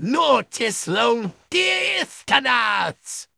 Notis lum, dear Stannards!